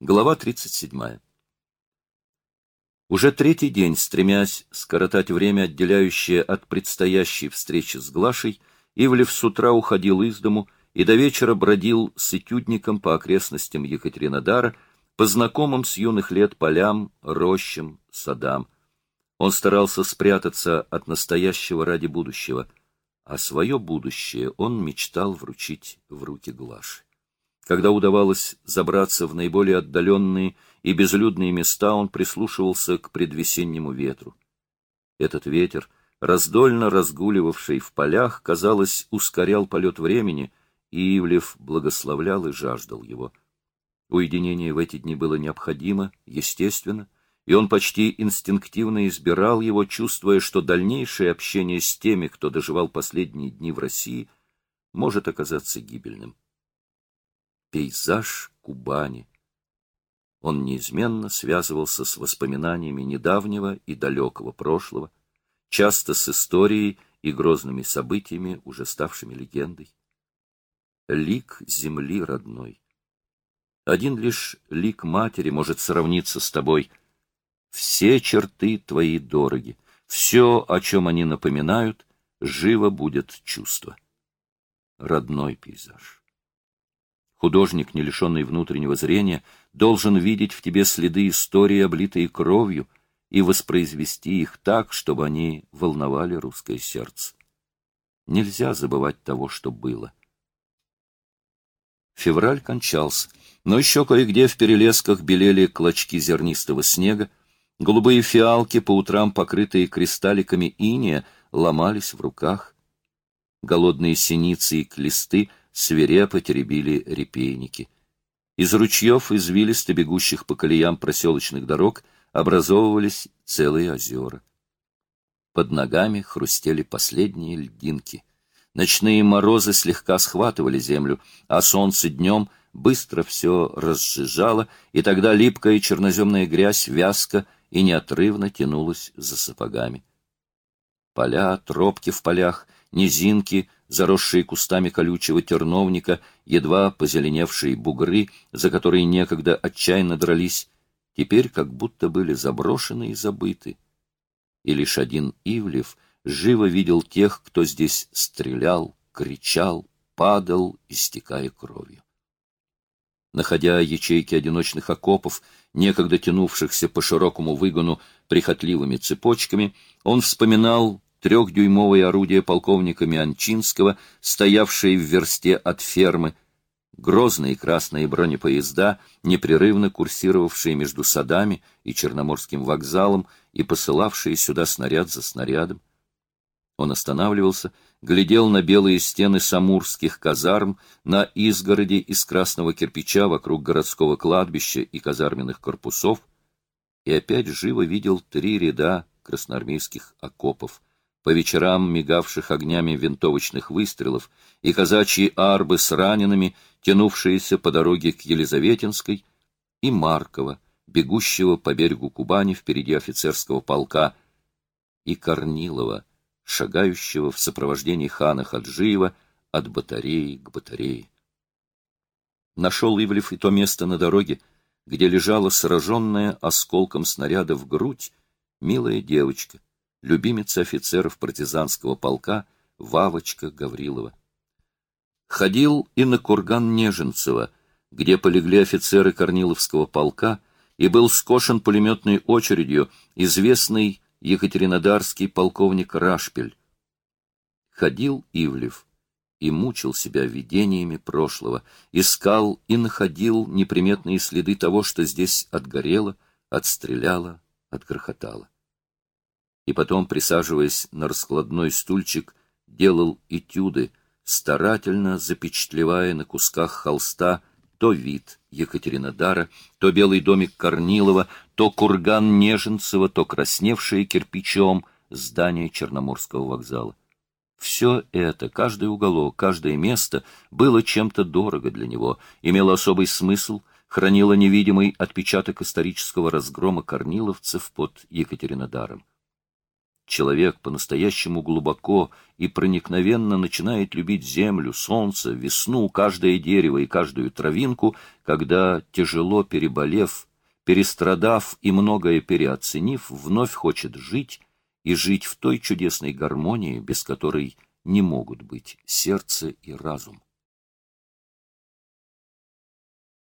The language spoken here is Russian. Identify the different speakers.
Speaker 1: Глава 37. Уже третий день, стремясь скоротать время, отделяющее от предстоящей встречи с Глашей, Ивлев с утра уходил из дому и до вечера бродил с этюдником по окрестностям Екатеринодара, по знакомым с юных лет полям, рощам, садам. Он старался спрятаться от настоящего ради будущего, а свое будущее он мечтал вручить в руки Глаши. Когда удавалось забраться в наиболее отдаленные и безлюдные места, он прислушивался к предвесеннему ветру. Этот ветер, раздольно разгуливавший в полях, казалось, ускорял полет времени, и Ивлев благословлял и жаждал его. Уединение в эти дни было необходимо, естественно, и он почти инстинктивно избирал его, чувствуя, что дальнейшее общение с теми, кто доживал последние дни в России, может оказаться гибельным пейзаж Кубани. Он неизменно связывался с воспоминаниями недавнего и далекого прошлого, часто с историей и грозными событиями, уже ставшими легендой. Лик земли родной. Один лишь лик матери может сравниться с тобой. Все черты твои дороги, все, о чем они напоминают, живо будет чувство. Родной пейзаж. Художник, не лишенный внутреннего зрения, должен видеть в тебе следы истории, облитые кровью, и воспроизвести их так, чтобы они волновали русское сердце. Нельзя забывать того, что было. Февраль кончался, но еще кое-где в перелесках белели клочки зернистого снега, голубые фиалки, по утрам покрытые кристалликами иния, ломались в руках. Голодные синицы и клесты свирепо теребили репейники. Из ручьев, извилисто бегущих по колеям проселочных дорог, образовывались целые озера. Под ногами хрустели последние льдинки. Ночные морозы слегка схватывали землю, а солнце днем быстро все разжижало, и тогда липкая черноземная грязь вязко и неотрывно тянулась за сапогами. Поля, тропки в полях, низинки — заросшие кустами колючего терновника, едва позеленевшие бугры, за которые некогда отчаянно дрались, теперь как будто были заброшены и забыты. И лишь один Ивлев живо видел тех, кто здесь стрелял, кричал, падал, истекая кровью. Находя ячейки одиночных окопов, некогда тянувшихся по широкому выгону прихотливыми цепочками, он вспоминал трехдюймовое орудие полковника Мианчинского, стоявшее в версте от фермы, грозные красные бронепоезда, непрерывно курсировавшие между садами и Черноморским вокзалом и посылавшие сюда снаряд за снарядом. Он останавливался, глядел на белые стены самурских казарм, на изгороди из красного кирпича вокруг городского кладбища и казарменных корпусов, и опять живо видел три ряда красноармейских окопов — по вечерам мигавших огнями винтовочных выстрелов, и казачьи арбы с ранеными, тянувшиеся по дороге к Елизаветинской, и Маркова, бегущего по берегу Кубани впереди офицерского полка, и Корнилова, шагающего в сопровождении хана Хаджиева от батареи к батарее. Нашел Ивлев и то место на дороге, где лежала сраженная осколком снаряда в грудь милая девочка, любимица офицеров партизанского полка Вавочка Гаврилова. Ходил и на курган Неженцева, где полегли офицеры Корниловского полка, и был скошен пулеметной очередью известный екатеринодарский полковник Рашпель. Ходил Ивлев и мучил себя видениями прошлого, искал и находил неприметные следы того, что здесь отгорело, отстреляло, отгрохотало и потом, присаживаясь на раскладной стульчик, делал этюды, старательно запечатлевая на кусках холста то вид Екатеринодара, то белый домик Корнилова, то курган Неженцева, то красневшее кирпичом здание Черноморского вокзала. Все это, каждый уголок, каждое место было чем-то дорого для него, имело особый смысл, хранило невидимый отпечаток исторического разгрома корниловцев под Екатеринодаром. Человек по-настоящему глубоко и проникновенно начинает любить землю, солнце, весну, каждое дерево и каждую травинку, когда, тяжело переболев, перестрадав и многое переоценив, вновь хочет жить и жить в той чудесной гармонии, без которой не могут быть сердце и разум.